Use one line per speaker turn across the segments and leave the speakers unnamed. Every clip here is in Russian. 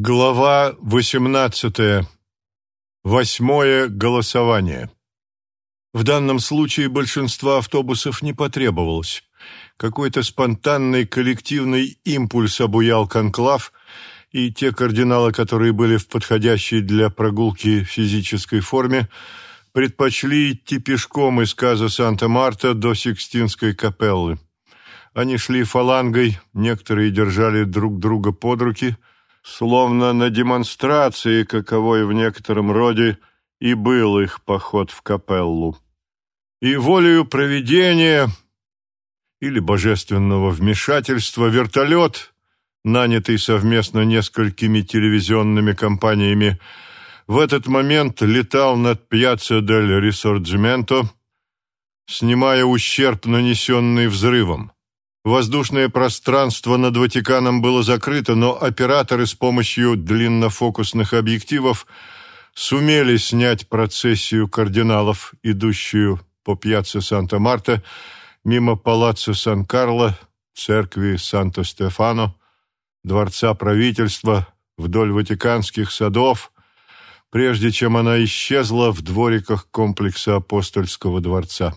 Глава 18. Восьмое голосование. В данном случае большинства автобусов не потребовалось. Какой-то спонтанный коллективный импульс обуял конклав, и те кардиналы, которые были в подходящей для прогулки физической форме, предпочли идти пешком из Каза Санта-Марта до Сикстинской капеллы. Они шли фалангой, некоторые держали друг друга под руки – словно на демонстрации, каковой в некотором роде и был их поход в капеллу. И волею провидения или божественного вмешательства вертолет, нанятый совместно несколькими телевизионными компаниями, в этот момент летал над Пьяцца дель Рисорджименто, снимая ущерб, нанесенный взрывом. Воздушное пространство над Ватиканом было закрыто, но операторы с помощью длиннофокусных объективов сумели снять процессию кардиналов, идущую по пьяце Санта-Марта, мимо палаццо Сан-Карло, церкви Санто-Стефано, дворца правительства, вдоль Ватиканских садов, прежде чем она исчезла в двориках комплекса Апостольского дворца.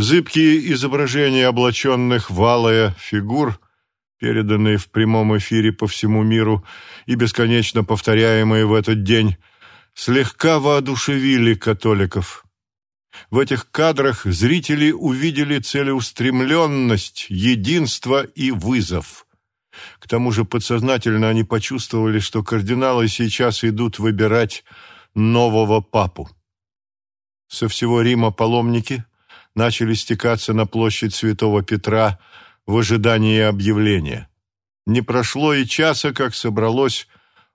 Зыбкие изображения облаченных в алое фигур, переданные в прямом эфире по всему миру и бесконечно повторяемые в этот день, слегка воодушевили католиков. В этих кадрах зрители увидели целеустремленность, единство и вызов. К тому же подсознательно они почувствовали, что кардиналы сейчас идут выбирать нового папу. Со всего Рима паломники – начали стекаться на площадь Святого Петра в ожидании объявления. Не прошло и часа, как собралось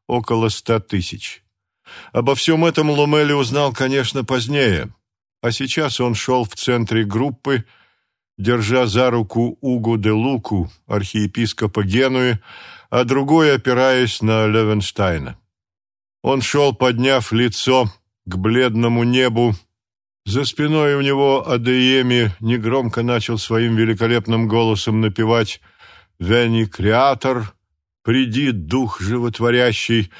около ста тысяч. Обо всем этом Ломели узнал, конечно, позднее, а сейчас он шел в центре группы, держа за руку Угу де Луку, архиепископа Генуи, а другой опираясь на Левенштайна. Он шел, подняв лицо к бледному небу, за спиной у него Адееми негромко начал своим великолепным голосом напевать «Вени Креатор», «Приди, Дух животворящий»,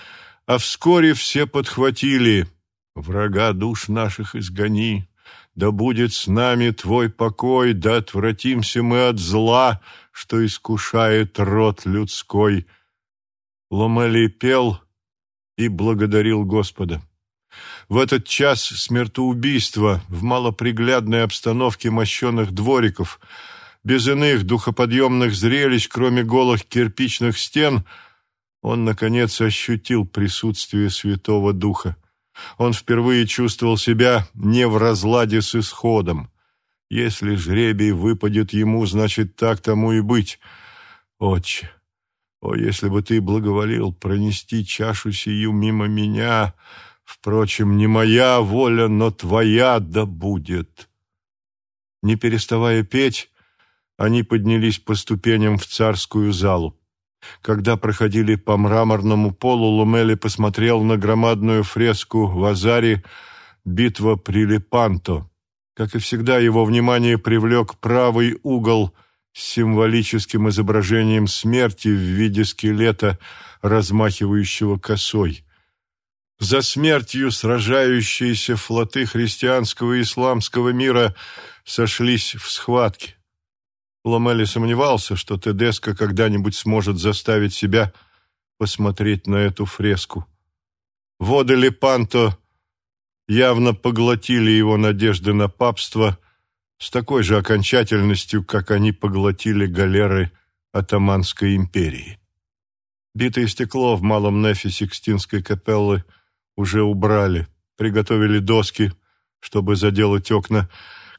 а вскоре все подхватили «Врага душ наших изгони, да будет с нами Твой покой, да отвратимся мы от зла, что искушает род людской». Ломели пел и благодарил Господа. В этот час смертоубийства в малоприглядной обстановке мощенных двориков, без иных духоподъемных зрелищ, кроме голых кирпичных стен, он, наконец, ощутил присутствие Святого Духа. Он впервые чувствовал себя не в разладе с исходом. Если жребий выпадет ему, значит, так тому и быть. Отче, о, если бы ты благоволил пронести чашу сию мимо меня, Впрочем, не моя воля, но твоя да будет. Не переставая петь, они поднялись по ступеням в царскую залу. Когда проходили по мраморному полу, Лумели посмотрел на громадную фреску в Азаре «Битва при Лепанто». Как и всегда, его внимание привлек правый угол с символическим изображением смерти в виде скелета, размахивающего косой. За смертью сражающиеся флоты христианского и исламского мира сошлись в схватке. Ломели сомневался, что Тедеско когда-нибудь сможет заставить себя посмотреть на эту фреску. Воды Лепанто явно поглотили его надежды на папство с такой же окончательностью, как они поглотили галеры Атаманской империи. Битое стекло в малом нефе Сикстинской капеллы – уже убрали, приготовили доски, чтобы заделать окна.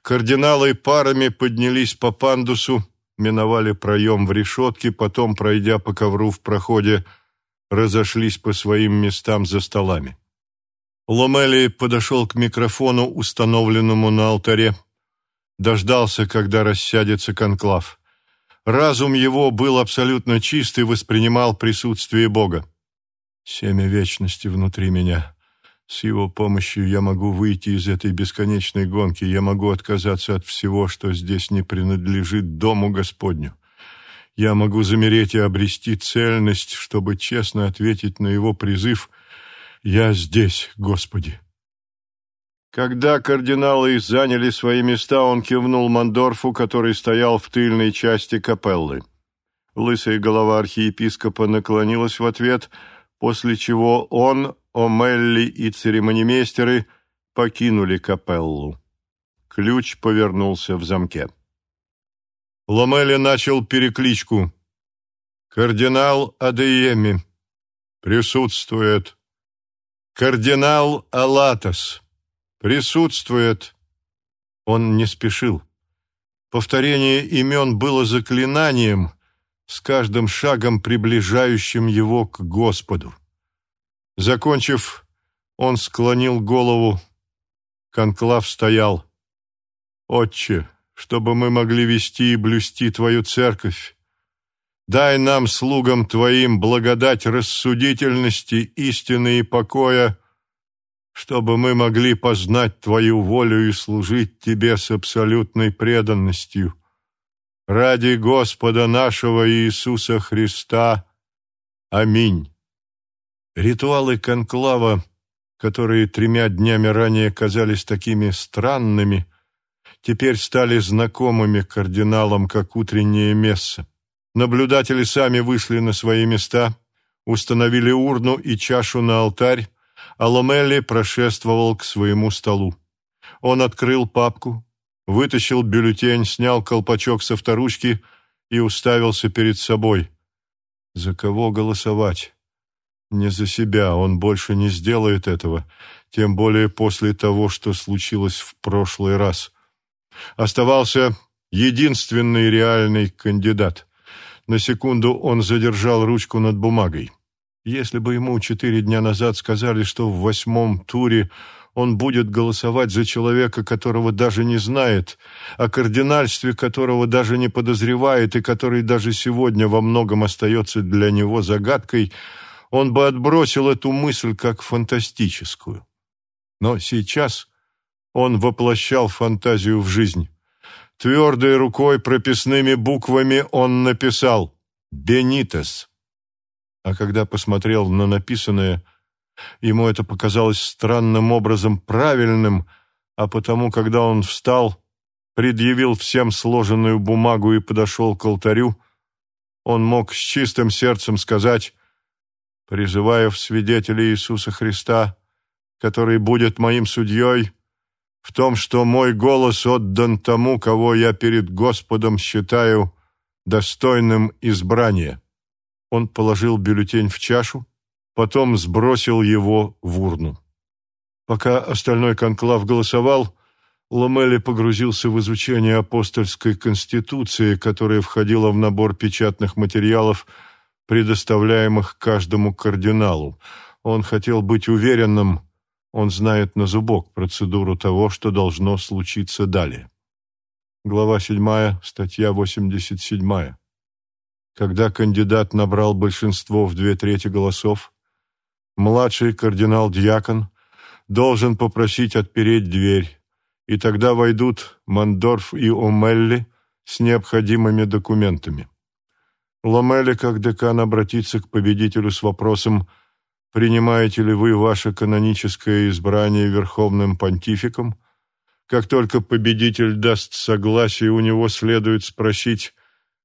Кардиналы парами поднялись по пандусу, миновали проем в решетке, потом, пройдя по ковру в проходе, разошлись по своим местам за столами. Ломели подошел к микрофону, установленному на алтаре, дождался, когда рассядется конклав. Разум его был абсолютно чист и воспринимал присутствие Бога семя вечности внутри меня. С его помощью я могу выйти из этой бесконечной гонки, я могу отказаться от всего, что здесь не принадлежит Дому Господню. я могу замереть и обрести цельность, чтобы честно ответить на его призыв «Я здесь, Господи». Когда кардиналы заняли свои места, он кивнул Мандорфу, который стоял в тыльной части капеллы. Лысая голова архиепископа наклонилась в ответ, после чего он, Омелли и церемонимейстеры покинули капеллу. Ключ повернулся в замке. Ломели начал перекличку. «Кардинал Адееми присутствует. Кардинал Алатос присутствует». Он не спешил. Повторение имен было заклинанием, с каждым шагом приближающим его к Господу. Закончив, он склонил голову. Конклав стоял. «Отче, чтобы мы могли вести и блюсти Твою церковь, дай нам, слугам Твоим, благодать рассудительности, истины и покоя, чтобы мы могли познать Твою волю и служить Тебе с абсолютной преданностью. Ради Господа нашего Иисуса Христа. Аминь». Ритуалы конклава, которые тремя днями ранее казались такими странными, теперь стали знакомыми кардиналам, как утреннее месса. Наблюдатели сами вышли на свои места, установили урну и чашу на алтарь, а Ломелли прошествовал к своему столу. Он открыл папку, вытащил бюллетень, снял колпачок со вторучки и уставился перед собой. За кого голосовать? Не за себя, он больше не сделает этого, тем более после того, что случилось в прошлый раз. Оставался единственный реальный кандидат. На секунду он задержал ручку над бумагой. Если бы ему четыре дня назад сказали, что в восьмом туре он будет голосовать за человека, которого даже не знает, о кардинальстве которого даже не подозревает и который даже сегодня во многом остается для него загадкой – он бы отбросил эту мысль как фантастическую. Но сейчас он воплощал фантазию в жизнь. Твердой рукой прописными буквами он написал «Бенитес». А когда посмотрел на написанное, ему это показалось странным образом правильным, а потому, когда он встал, предъявил всем сложенную бумагу и подошел к алтарю, он мог с чистым сердцем сказать призывая в свидетели Иисуса Христа, который будет моим судьей, в том, что мой голос отдан тому, кого я перед Господом считаю достойным избрания. Он положил бюллетень в чашу, потом сбросил его в урну. Пока остальной конклав голосовал, Ломели погрузился в изучение апостольской конституции, которая входила в набор печатных материалов – предоставляемых каждому кардиналу. Он хотел быть уверенным, он знает на зубок процедуру того, что должно случиться далее. Глава 7, статья 87. Когда кандидат набрал большинство в две трети голосов, младший кардинал-дьякон должен попросить отпереть дверь, и тогда войдут Мандорф и Омелли с необходимыми документами. Ломели, как декан, обратиться к победителю с вопросом «Принимаете ли вы ваше каноническое избрание верховным понтификом?» Как только победитель даст согласие, у него следует спросить,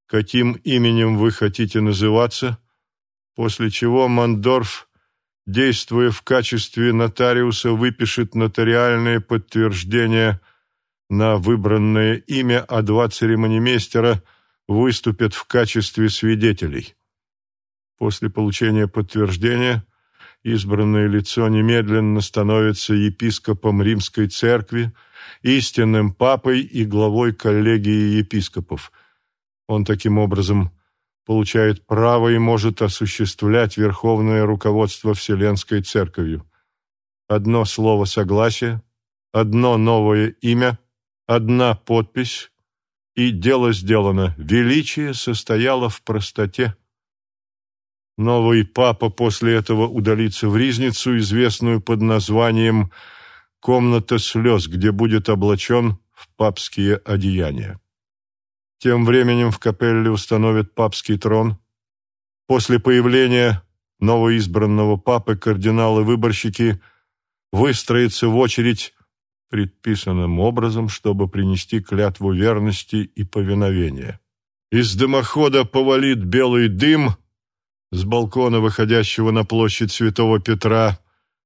каким именем вы хотите называться, после чего Мандорф, действуя в качестве нотариуса, выпишет нотариальное подтверждение на выбранное имя, а два церемонимейстера – выступят в качестве свидетелей. После получения подтверждения избранное лицо немедленно становится епископом Римской Церкви, истинным папой и главой коллегии епископов. Он таким образом получает право и может осуществлять верховное руководство Вселенской Церковью. Одно слово согласия, одно новое имя, одна подпись, и дело сделано. Величие состояло в простоте. Новый папа после этого удалится в Ризницу, известную под названием «Комната слез», где будет облачен в папские одеяния. Тем временем в капелле установят папский трон. После появления новоизбранного папы кардиналы-выборщики выстроятся в очередь предписанным образом, чтобы принести клятву верности и повиновения. Из дымохода повалит белый дым, с балкона, выходящего на площадь Святого Петра,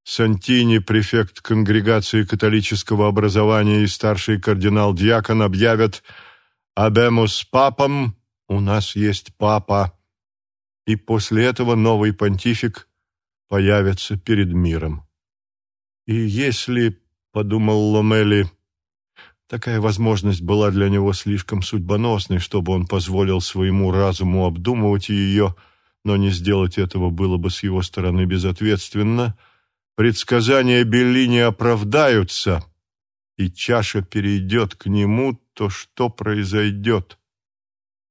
Сантини, префект конгрегации католического образования и старший кардинал-дьякон объявят «Абемус папам» «У нас есть папа», и после этого новый понтифик появится перед миром. И если, — подумал Ломели, — такая возможность была для него слишком судьбоносной, чтобы он позволил своему разуму обдумывать ее, но не сделать этого было бы с его стороны безответственно — предсказания Беллини оправдаются, и чаша перейдет к нему, то что произойдет?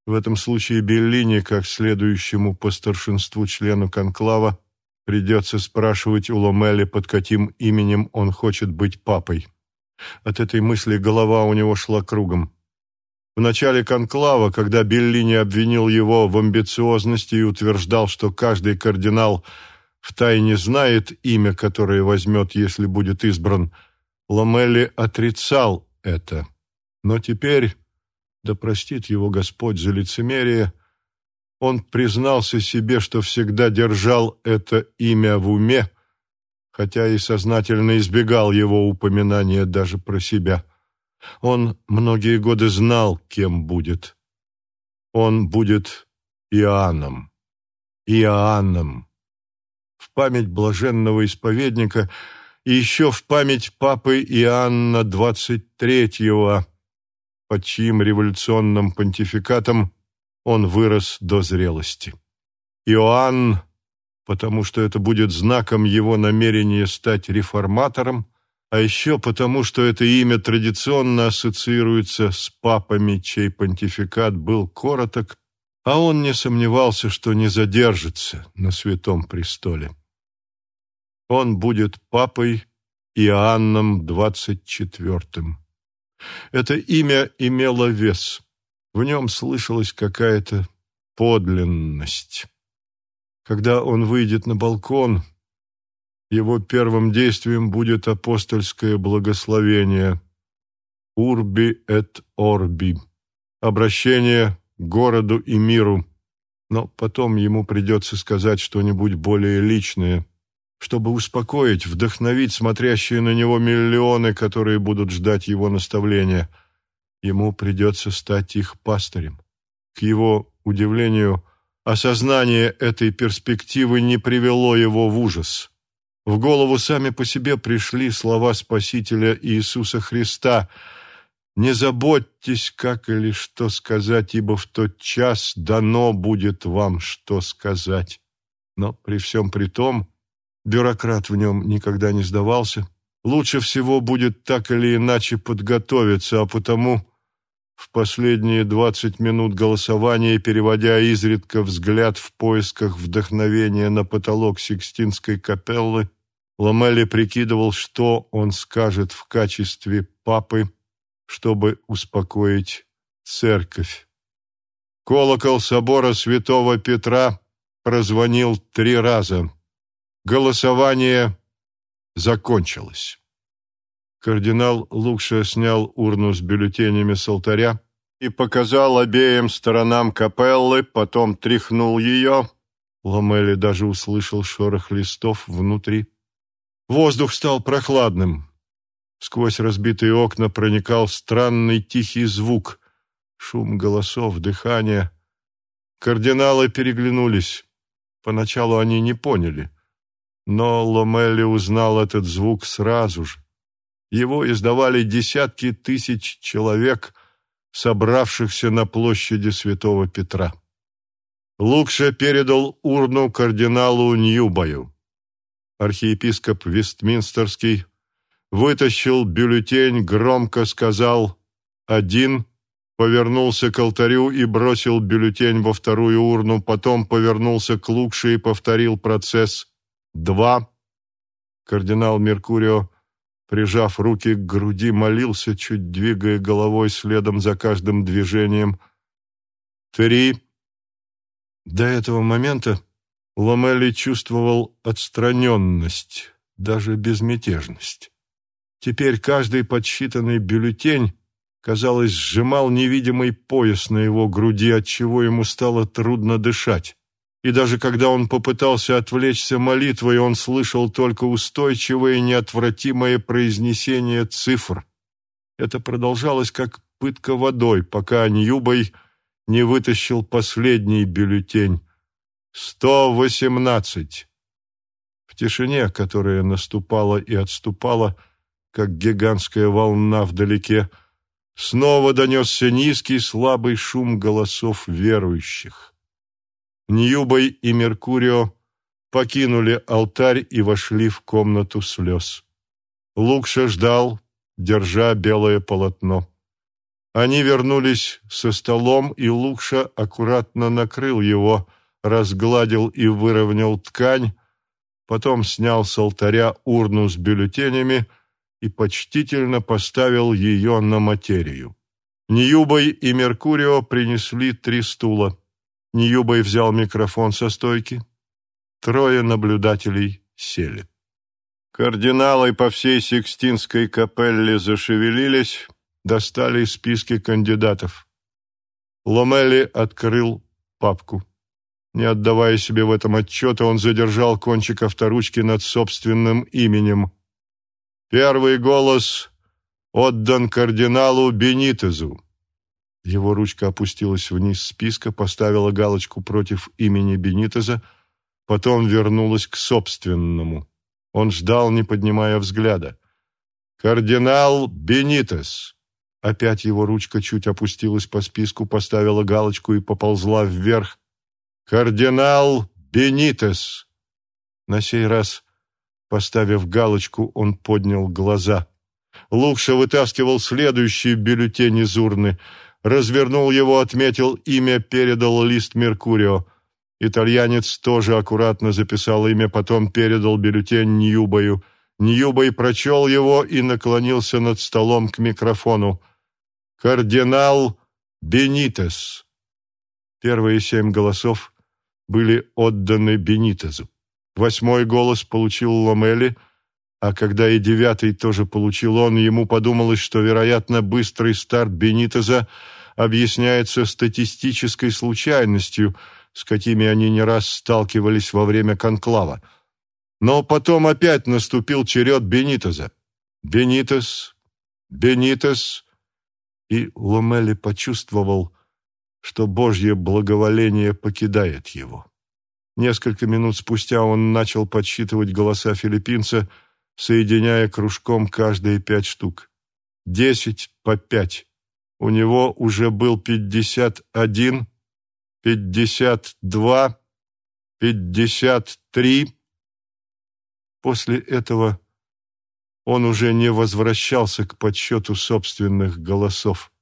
В этом случае Беллини, как следующему по старшинству члену конклава, придется спрашивать у Ломели, под каким именем он хочет быть папой. От этой мысли голова у него шла кругом. В начале конклава, когда Беллини обвинил его в амбициозности и утверждал, что каждый кардинал – втайне знает имя, которое возьмет, если будет избран. Ламелли отрицал это. Но теперь, да простит его Господь за лицемерие, он признался себе, что всегда держал это имя в уме, хотя и сознательно избегал его упоминания даже про себя. Он многие годы знал, кем будет. Он будет Иоанном. Иоанном в память блаженного исповедника и еще в память папы Иоанна XXIII, под чьим революционным понтификатом он вырос до зрелости. Иоанн, потому что это будет знаком его намерения стать реформатором, а еще потому, что это имя традиционно ассоциируется с папами, чей понтификат был короток а он не сомневался, что не задержится на святом престоле. Он будет папой Иоанном четвертым. Это имя имело вес, в нем слышалась какая-то подлинность. Когда он выйдет на балкон, его первым действием будет апостольское благословение «Урби эт орби» — обращение городу и миру, но потом ему придется сказать что-нибудь более личное, чтобы успокоить, вдохновить смотрящие на него миллионы, которые будут ждать его наставления. Ему придется стать их пастырем. К его удивлению, осознание этой перспективы не привело его в ужас. В голову сами по себе пришли слова Спасителя Иисуса Христа – не заботьтесь, как или что сказать, ибо в тот час дано будет вам что сказать. Но при всем при том, бюрократ в нем никогда не сдавался. Лучше всего будет так или иначе подготовиться, а потому в последние двадцать минут голосования, переводя изредка взгляд в поисках вдохновения на потолок Сикстинской капеллы, Ламелли прикидывал, что он скажет в качестве папы чтобы успокоить церковь. Колокол собора святого Петра прозвонил три раза. Голосование закончилось. Кардинал Лукша снял урну с бюллетенями с алтаря и показал обеим сторонам капеллы, потом тряхнул ее. Ламели даже услышал шорох листов внутри. Воздух стал прохладным. Сквозь разбитые окна проникал странный тихий звук, шум голосов, дыхание. Кардиналы переглянулись. Поначалу они не поняли, но Ломелли узнал этот звук сразу же. Его издавали десятки тысяч человек, собравшихся на площади Святого Петра. Лукша передал урну кардиналу Ньюбаю. Архиепископ Вестминстерский вытащил бюллетень, громко сказал «один», повернулся к алтарю и бросил бюллетень во вторую урну, потом повернулся к Лукше и повторил процесс «два». Кардинал Меркурио, прижав руки к груди, молился, чуть двигая головой следом за каждым движением. три. До этого момента Ломели чувствовал отстраненность, даже безмятежность. Теперь каждый подсчитанный бюллетень, казалось, сжимал невидимый пояс на его груди, отчего ему стало трудно дышать. И даже когда он попытался отвлечься молитвой, он слышал только устойчивое неотвратимое произнесение цифр. Это продолжалось как пытка водой, пока Ньюбой не вытащил последний бюллетень. «Сто восемнадцать!» В тишине, которая наступала и отступала, как гигантская волна вдалеке, снова донесся низкий слабый шум голосов верующих. Ньюбой и Меркурио покинули алтарь и вошли в комнату слез. Лукша ждал, держа белое полотно. Они вернулись со столом, и Лукша аккуратно накрыл его, разгладил и выровнял ткань, потом снял с алтаря урну с бюллетенями и почтительно поставил ее на материю. Ньюбой и Меркурио принесли три стула. Ньюбой взял микрофон со стойки. Трое наблюдателей сели. Кардиналы по всей Сикстинской капелле зашевелились, достали списки кандидатов. Ломели открыл папку. Не отдавая себе в этом отчета, он задержал кончик авторучки над собственным именем. Первый голос отдан кардиналу Бенитезу. Его ручка опустилась вниз списка, поставила галочку против имени Бенитеза, потом вернулась к собственному. Он ждал, не поднимая взгляда. «Кардинал Бенитес!» Опять его ручка чуть опустилась по списку, поставила галочку и поползла вверх. «Кардинал Бенитес!» На сей раз, поставив галочку, он поднял глаза. Лукша вытаскивал следующий бюллетень из урны. Развернул его, отметил имя, передал лист Меркурио. Итальянец тоже аккуратно записал имя, потом передал бюллетень Ньюбою. Ньюбой прочел его и наклонился над столом к микрофону. Кардинал Бенитес. Первые семь голосов были отданы Бенитезу. Восьмой голос получил Ломели, а когда и девятый тоже получил он, ему подумалось, что, вероятно, быстрый старт Бенитеза объясняется статистической случайностью, с какими они не раз сталкивались во время конклава. Но потом опять наступил черед Бенитеза. Бенитес, Бенитес и Ломели почувствовал, что Божье благоволение покидает его. Несколько минут спустя он начал подсчитывать голоса филиппинца, соединяя кружком каждые пять штук. Десять по пять. У него уже был пятьдесят один, пятьдесят два, пятьдесят три. После этого он уже не возвращался к подсчету собственных голосов.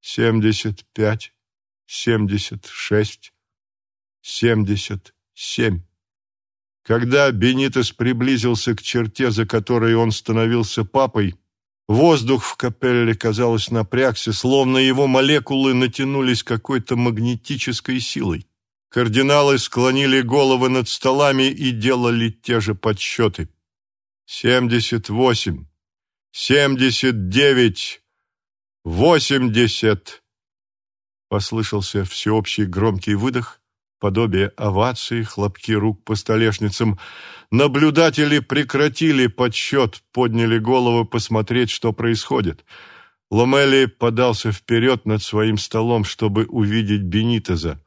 Семьдесят пять, семьдесят шесть, семьдесят семь. Когда Бенитес приблизился к черте, за которой он становился папой, воздух в капелле, казалось, напрягся, словно его молекулы натянулись какой-то магнетической силой. Кардиналы склонили головы над столами и делали те же подсчеты семьдесят восемь, семьдесят девять, восемьдесят. Послышался всеобщий громкий выдох, подобие овации, хлопки рук по столешницам. Наблюдатели прекратили подсчет, подняли головы посмотреть, что происходит. Ломели подался вперед над своим столом, чтобы увидеть Бенитеза.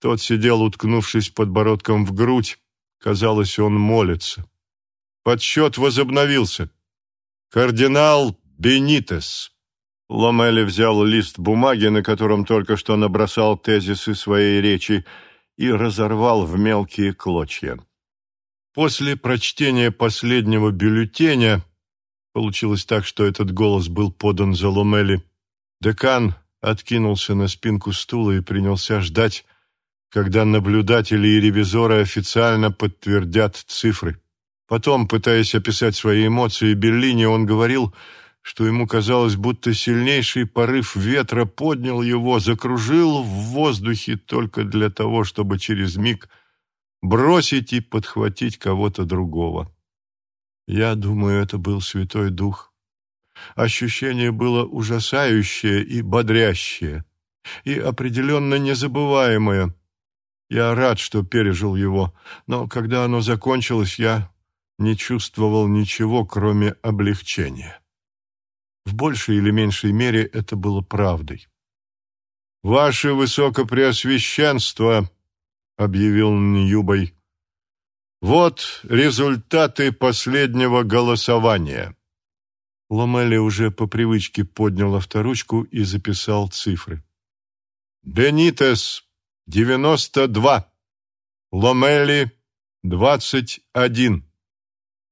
Тот сидел, уткнувшись подбородком в грудь. Казалось, он молится. Подсчет возобновился. Кардинал Бенитес. Ломели взял лист бумаги, на котором только что набросал тезисы своей речи, и разорвал в мелкие клочья. После прочтения последнего бюллетеня получилось так, что этот голос был подан за Ломели. Декан откинулся на спинку стула и принялся ждать, когда наблюдатели и ревизоры официально подтвердят цифры. Потом, пытаясь описать свои эмоции Берлине, он говорил, что ему казалось, будто сильнейший порыв ветра поднял его, закружил в воздухе только для того, чтобы через миг бросить и подхватить кого-то другого. Я думаю, это был Святой Дух. Ощущение было ужасающее и бодрящее, и определенно незабываемое. Я рад, что пережил его, но когда оно закончилось, я не чувствовал ничего, кроме облегчения. В большей или меньшей мере это было правдой. «Ваше Высокопреосвященство», — объявил Ньюбой, — «вот результаты последнего голосования». Ломели уже по привычке поднял авторучку и записал цифры. «Бенитес — девяносто два, Ломели — двадцать один,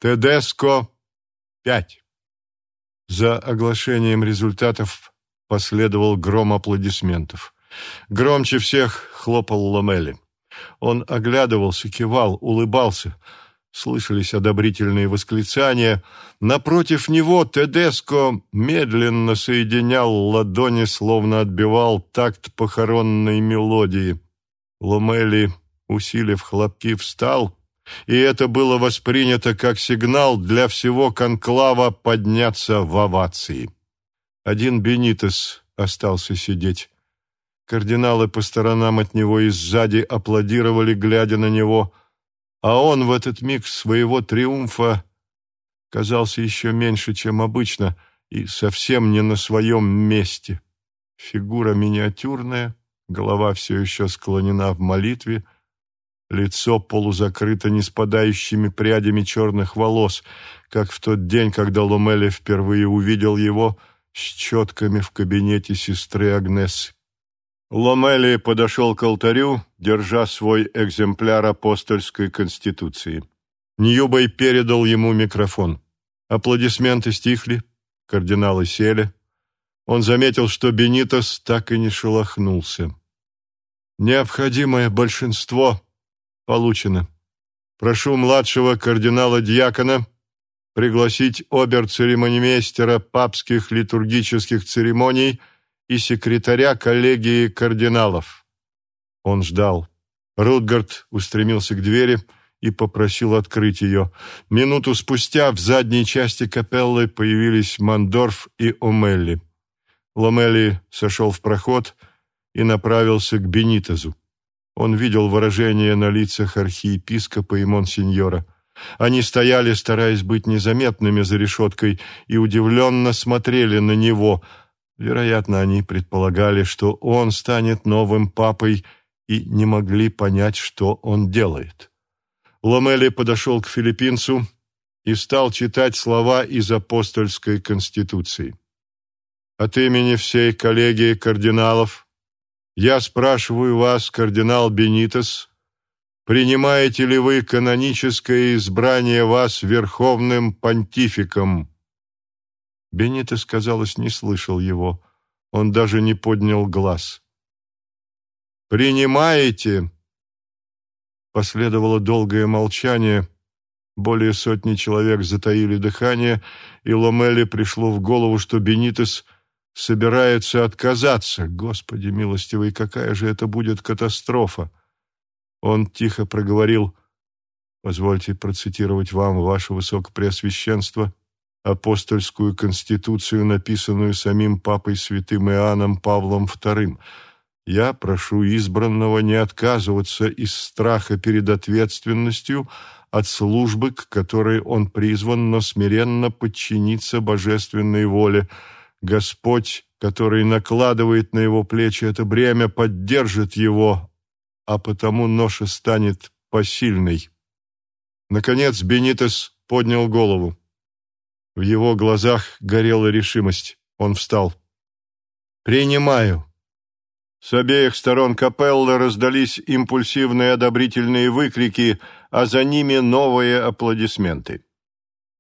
Тедеско — пять». За оглашением результатов последовал гром аплодисментов. Громче всех хлопал Ломели. Он оглядывался, кивал, улыбался. Слышались одобрительные восклицания. Напротив него Тедеско медленно соединял ладони, словно отбивал такт похоронной мелодии. Ломели, усилив хлопки, встал и это было воспринято как сигнал для всего конклава подняться в овации. Один Бенитес остался сидеть. Кардиналы по сторонам от него и сзади аплодировали, глядя на него, а он в этот миг своего триумфа казался еще меньше, чем обычно, и совсем не на своем месте. Фигура миниатюрная, голова все еще склонена в молитве — Лицо полузакрыто неспадающими прядями черных волос, как в тот день, когда Ломеле впервые увидел его с четками в кабинете сестры Агнес. Ломели подошел к алтарю, держа свой экземпляр апостольской конституции. Ньюбой передал ему микрофон. Аплодисменты стихли, кардиналы сели. Он заметил, что Бенитос так и не шелохнулся. «Необходимое большинство», Получено. Прошу младшего кардинала-дьякона пригласить обер-церемонимейстера папских литургических церемоний и секретаря коллегии кардиналов. Он ждал. Рутгард устремился к двери и попросил открыть ее. Минуту спустя в задней части капеллы появились Мандорф и Омелли. Ломелли сошел в проход и направился к Бенитезу. Он видел выражение на лицах архиепископа и монсеньора. Они стояли, стараясь быть незаметными за решеткой, и удивленно смотрели на него. Вероятно, они предполагали, что он станет новым папой, и не могли понять, что он делает. Ломели подошел к филиппинцу и стал читать слова из апостольской конституции. От имени всей коллегии кардиналов я спрашиваю вас, кардинал Бенитес, принимаете ли вы каноническое избрание вас верховным понтификом? Бенитес, казалось, не слышал его. Он даже не поднял глаз. «Принимаете?» Последовало долгое молчание. Более сотни человек затаили дыхание, и Ломели пришло в голову, что Бенитес – собирается отказаться. Господи милостивый, какая же это будет катастрофа! Он тихо проговорил, позвольте процитировать вам, ваше высокопреосвященство, апостольскую конституцию, написанную самим папой святым Иоанном Павлом II. Я прошу избранного не отказываться из страха перед ответственностью от службы, к которой он призван, но смиренно подчиниться божественной воле – Господь, который накладывает на его плечи это бремя, поддержит его, а потому ноша станет посильной. Наконец Бенитес поднял голову. В его глазах горела решимость. Он встал. «Принимаю». С обеих сторон капеллы раздались импульсивные одобрительные выкрики, а за ними новые аплодисменты.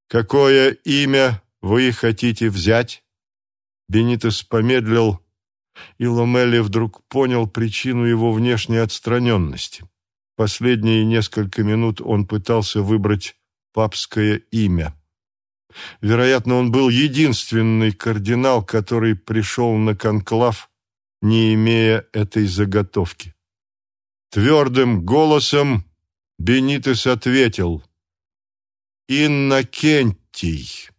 «Какое имя вы хотите взять?» Бенитес помедлил, и Ломели вдруг понял причину его внешней отстраненности. Последние несколько минут он пытался выбрать папское имя. Вероятно, он был единственный кардинал, который пришел на конклав, не имея этой заготовки. Твердым голосом Бенитес ответил «Иннокентий».